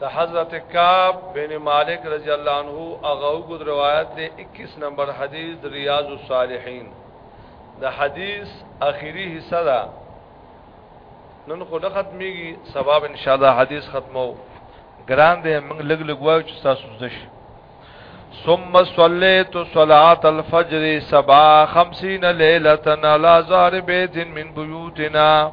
ته حضرت کعب بن مالک رضی الله عنه هغه وګد روایت دی 21 نمبر حدیث ریاض الصالحین د حدیث اخیری حصہ دا نن خو نه ختميږي سبب ان شاء الله حدیث ختمو ګران دی موږ لګ لګ وایو چې تاسو زده شي ثم صليت صلاه الفجر سبا 50 ليله على زار بيت من بيوتنا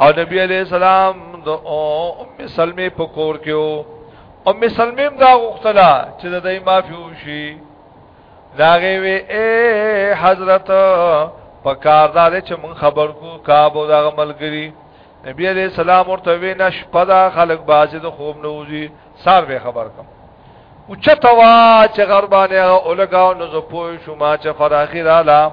او نبی علیہ السلام د ام سلمې په کور کې وو ام سلمې دا غوښتله چې د دې معافي وشي داغه وی اے حضرت په کاردار چې مون خبر کو کابو دا ملګری نبی علیہ السلام ورته وی نش پدا خلق بازي د خوب نوځي سار به خبر کوم او چتوا چې غربانه اولګاو نو زه پوه شو ما چې فراخي رااله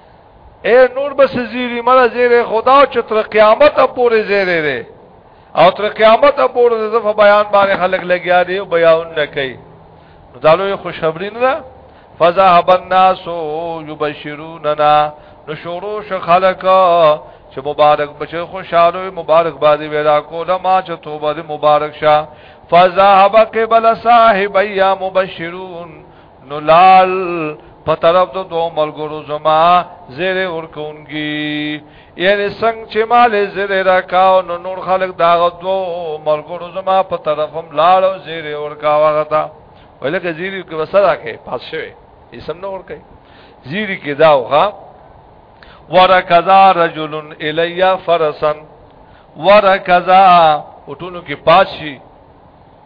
اے نور بس زیری مړه زیره خدا چې تر قیامت پورې زیره ده او تر قیامت پورې د زف بیان باندې خلک لګیا دي او بیان نه کوي نو دالو خوشخبری نه ده فذهب الناس یبشروننا نو شروع ش خلک چې مبارک بچ خوشاله مبارک بادي ویلا کوله ما چې توبه مبارک شه فذهب قبل صاحب یا مبشرون نو لال په طرف د دوه ملګرو زما زیر ورکونګي یعنی څنګه چې مال زیر راکاو نو نور خلک دا دوه ملګرو زما په طرف هم لال او زیر ورکاوه غتا ولکه زیری کې وسره کې پاس شوی یې سم نه ورکې زیری کې دا وغه ورکذا رجل الیا فرسن ورکذا وټونو کې پاشي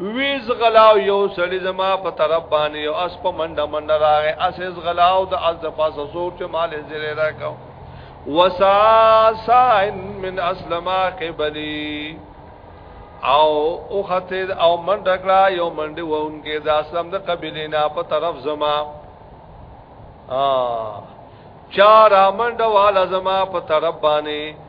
ویز غلاو یو سړی زما په طرف باندې او اس په منډه منډه راغی اس اس غلاو د اس د پاسه سور چې مال زیره راکاو وساسا من اسلما قبلی او او خطه او منډه کړه یو منډه وونکې د اسلام د قبیله نه په طرف زما ا چار منډه والا زما په طرف باندې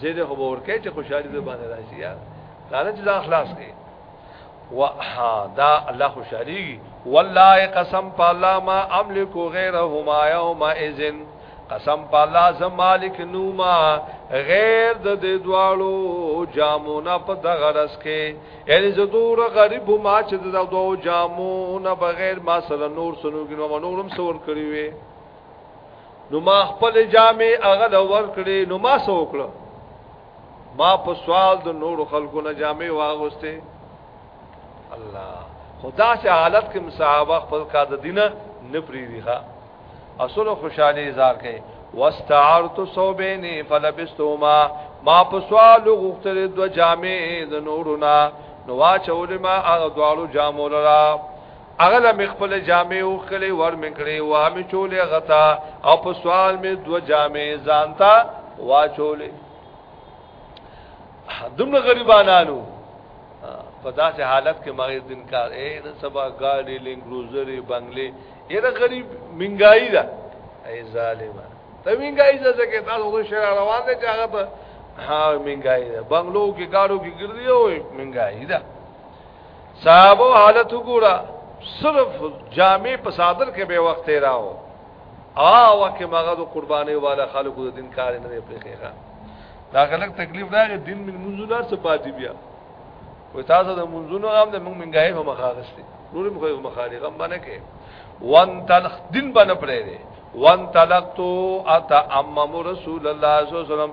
زید خو به ورکه چې خوشحالي به باندې راشي یار دا چې ځان خلاص کړي وها دا الله خوشحالي والله قسم بالله ما املك غيرهما يوم اذن قسم بالله زم مالک نوما غیر د دې دوالو جامونه په دغه رس کې یعنی زدور غریب ما چې د دوه جامونه بغیر ما سره نور سنوګینو نورم سور کړی وي نو ما خپل جامې هغه له ورکړې نو ما سو وکړه ما په سوال د نور خلکو نه جامې واغوسته الله خدا سے حالت کې مصاحبه خپل کا د دینه نه پریری ها اصل خوشاله اظهار کړي واستعرت صوبین فلبستهما ما په سوال غوښتل د جامې د نورونه نو واچول ما هغه دوالو جامو لرا هغه له مخبل جامې او خلې ور مکړې وا می چولې غتا او په سوال می دو جامې ځانتا وا چولې دمر غریبانانو په داسې حالت کې مغیر دین کار اے نن سبا ګاډي لینګ روزري بنگلې یره غریب منګای دا ای ظالما ته منګای ځکه کې تاسو د شهر روان دي چې هغه په ها منګای دا بنگلو کې ګاډو کې ګرځي او منګای دا صحابه حالت وګوره صرف جامع په صادر کې به وخت راو او وکه مغه د قرباني والا خلکو د دین کار نه پرې کېږي دا غلط تکلیف راغی دین من منځونه څه پاتې بیا وې تاسو د منځونو هم د موږ منګای هم خاغستې نور موږ هم خالق هم باندې کې وان تلخ دین باندې پرې دي وان تلقتو اتا امم رسول الله صلی الله علیه وسلم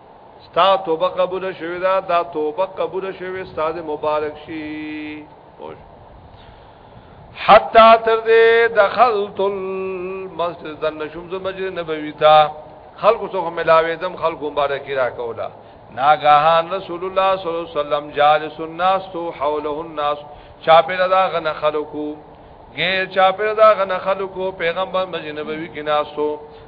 ستا توبه قبول شوی دا دا توبه قبول شوی استاد مبارک شي خوش حتا تر دې دخلت المسجد زنشم ز مسجد نبوي تا خلق سو ملاوي زم خلق مبارک را کولا ناګهان رسول الله صلی الله علیه وسلم جالس الناس تو حوله الناس چاپیره دا غنه خلقو غیر چاپیره دا غنه خلقو پیغمبر مسجد نبوي کې ناسو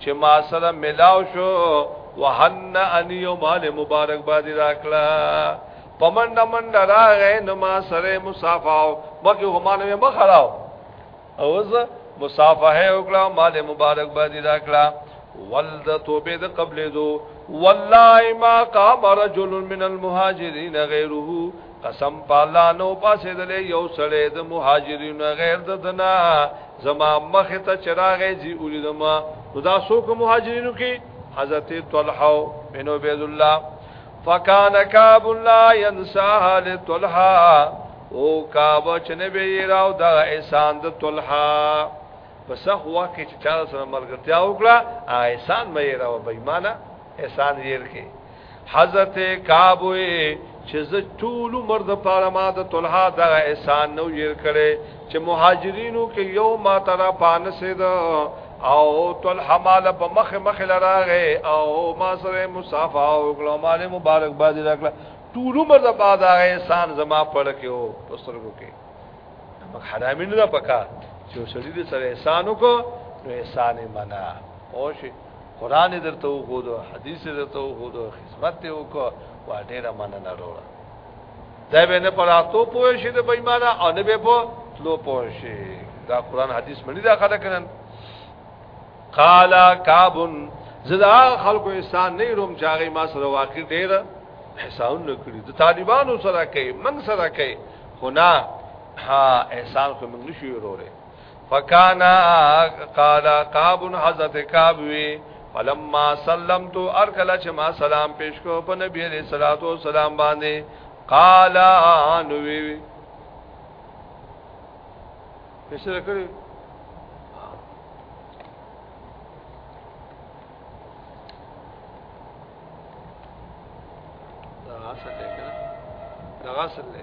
چې ما سره ملاو شو وهن ان یو مال مبارک باندې راکلا پمند مند راغې نو ما سره مصافاو مکه همانه مې مخراو او زه مصافه وکړه مال مبارک باندې راکلا ولد توبه د قبل دو والله ما قام رجل من المهاجرين غيره قسم پالا نو پاسې دلې یو سړی د مهاجرین غیر د دنا زما مخ ته چراغې زی ولیدم نو دا څوک مهاجرینو کې حضرت طلحه بن عبد الله فکان کعب لا ينساها لطلحه او کعب چې نبی راو دا احسان د طلحه پس هوا کې چې چا سره ملګرتیا وکړه احسان مې راو بېمانه احسان یې ورکه حضرت کعب وی چې زه ټول عمر د پاره ما د طلحه د احسان نو ير کړي چې مهاجرینو کې یو ما ترا پانسه ده او طلحه مال په مخ مخ لراغه او ما سره مصافه او ګلو مال مبارک باد راکړه ټول عمر د بعد هغه احسان زما پړ کې او پسترګو کې مخ حرامین نه پکا چې سړي دې سره احسان وکړو نو احسان منا او شي قران درته وګورو حدیث درته وګورو خدمت ته وکړو وا ډیره مننه وروړه دا به نه پراتو پوه شي د بېمانه او نه به په تلو پوه شي دا قران حدیث باندې دا خلک نن قال کابن زدا خلکو انسان نه روم چاغي ما سره واقع ډیر احسان نکړي د طالبانو سره کوي من سره کوي خو نه ها احسان خو موږ نشو وروره فکانا قال قاب حضرت قاب وی فلما سلمت ارکل چې ما سلام پیش کو په نبی علیہ الصلوۃ والسلام باندې قال نو وی پیش کړی غسل لے کنا دا غسل لے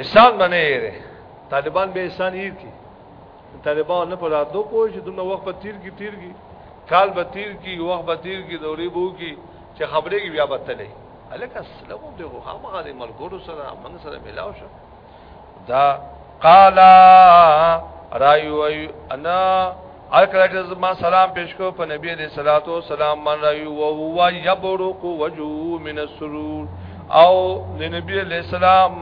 احسان باندې یې طالبان به احسان یې کی طالبان نه پر دو پوه چې دومره وخت په تیر کې تیر کی کال به تیر کی وخت به تیر کی دورې بو کی چې خبرې کې بیا بتلې الکه اسلام دې خو هغه د ملګرو سره موږ سره ملاو شو دا قالا رايو انا هر کله چې زما سلام پیش کو په نبی دې صلوات و سلام من راوي او هو یبرق وجو من السرور او د نبی علیہ السلام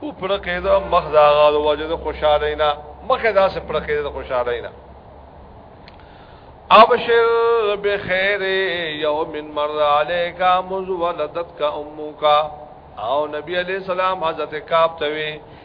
او پر کېده مخ دا غاړ وجه د خوشاله نه مخه دا سه پر کېده د خوشاله نه ابشر بخیر یوم مر علیک مز ولدتک امک او نبی علیہ السلام حضرت کعب ته وی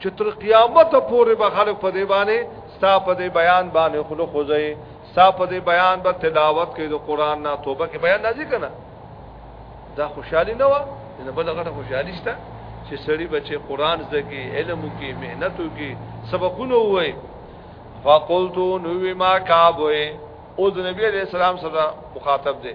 چې تر قیامت پورې به خلک په دې باندې ستا په دې بیان باندې خلک خوځي ستا په دې بیان به تلاوت کوي د قران نه توبه کې بیان نازل کنه دا خوشحالي نه و نه بل غټه خوشحالي شته چې سړی بچي قران زده کې علم کې مهنت کې سبقونه وای فقلت نو ما کابوي او د نبی عليه السلام سره مخاطب دي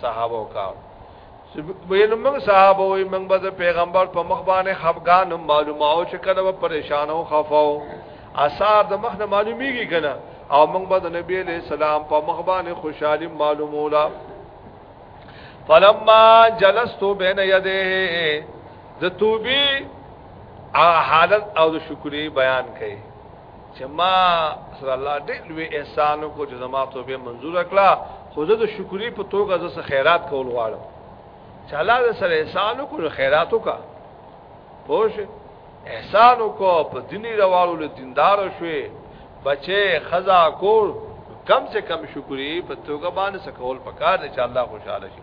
صحابه کا وین موږ صحابه وي موږ به پیغمبر په مخ باندې خفقان معلومه او چې کله پریشان او خفاو اثار د مخ نه معلومیږي کنه او موږ به د نبی له سلام په مخ باندې خوشحالي معلومولا فلما جلستو بین یده د توبې حالت او د شکرې بیان کړي چې ما سره الله دې لوی احسانو کو چې زما توبه منزور کړه خو زه د شکرې په توګه زه خیرات کول غواړم چې الله دې سره احسانو کو خیرات وکا پوش احسانو کو په دیني روالو له دیندار شوې بچې خزا کول کم سے کم شکرې په توګه باندې سکول پکار دې چې الله خوشاله شي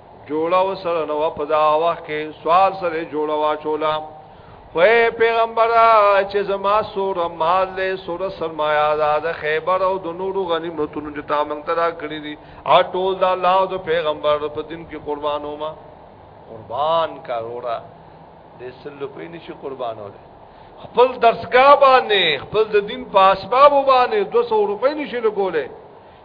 جوړه وسره نو په دا وخت کې سوال سره جوړه واچولا خو پیغمبر چې زما سور مال له سور سرمایا دا د خیبر او د نورو غنیمتونو چې تا مونږ ته راکړي دي او ټول دا الله او پیغمبر په دین کې قربانو ما قربان کا روړه د سلو په نشي قربانو ده خپل درسګا باندې خپل د دین په اسباب باندې 200 روپۍ نشي لګولې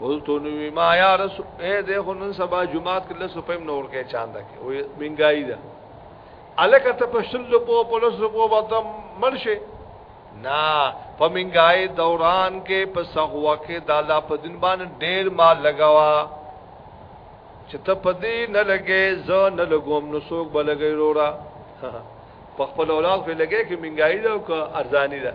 قلتو نوی ما یا رسول اے دے خنن سبا جماعت کله سپیم نور کې چاند کې او منګای دا الکه ته په شل په په لس په بدم مرشه نا په منګای دوران کې په سغوا کې د الله په دین باندې ډېر مال لگاوا چې ته په دې نه لګې زه نه لګوم نو څوک به لګې رورا په خپل اولاد په لګې کې منګای دا او ارزانی ده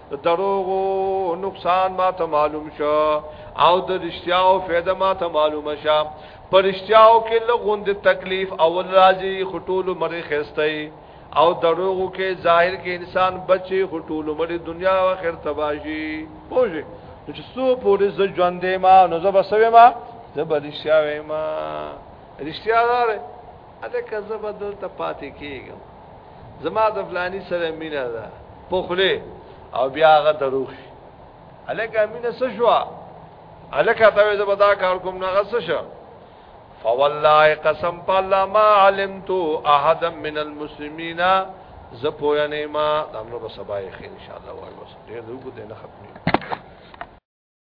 دروغو نقصان ما ته معلوم شو او د رښتیاو فایده ما ته معلومه شو پرشتیاو کې لغوند تکلیف اول راځي خټول مری خستای او دروغو کې ظاهر کې انسان بچي خټول مری دنیا او آخرت تباشي پوجي چې سو پوری ز ژوندې ما نو زب سوي ما زب رښتیا وې ما رښتیا دار الکه زه به دلته پاتې کېږم زما د فلانی سره مینه ده په خله او بیا هغه دروخي الکه مینه څه شو الکه ته زه به دا کار کوم نه غسه شو فوالله قسم بالله ما علمت احد من المسلمین ز پویا نه ما دمنو په سبا یې ان شاء الله وایو ډېر دغه دې نه ختمي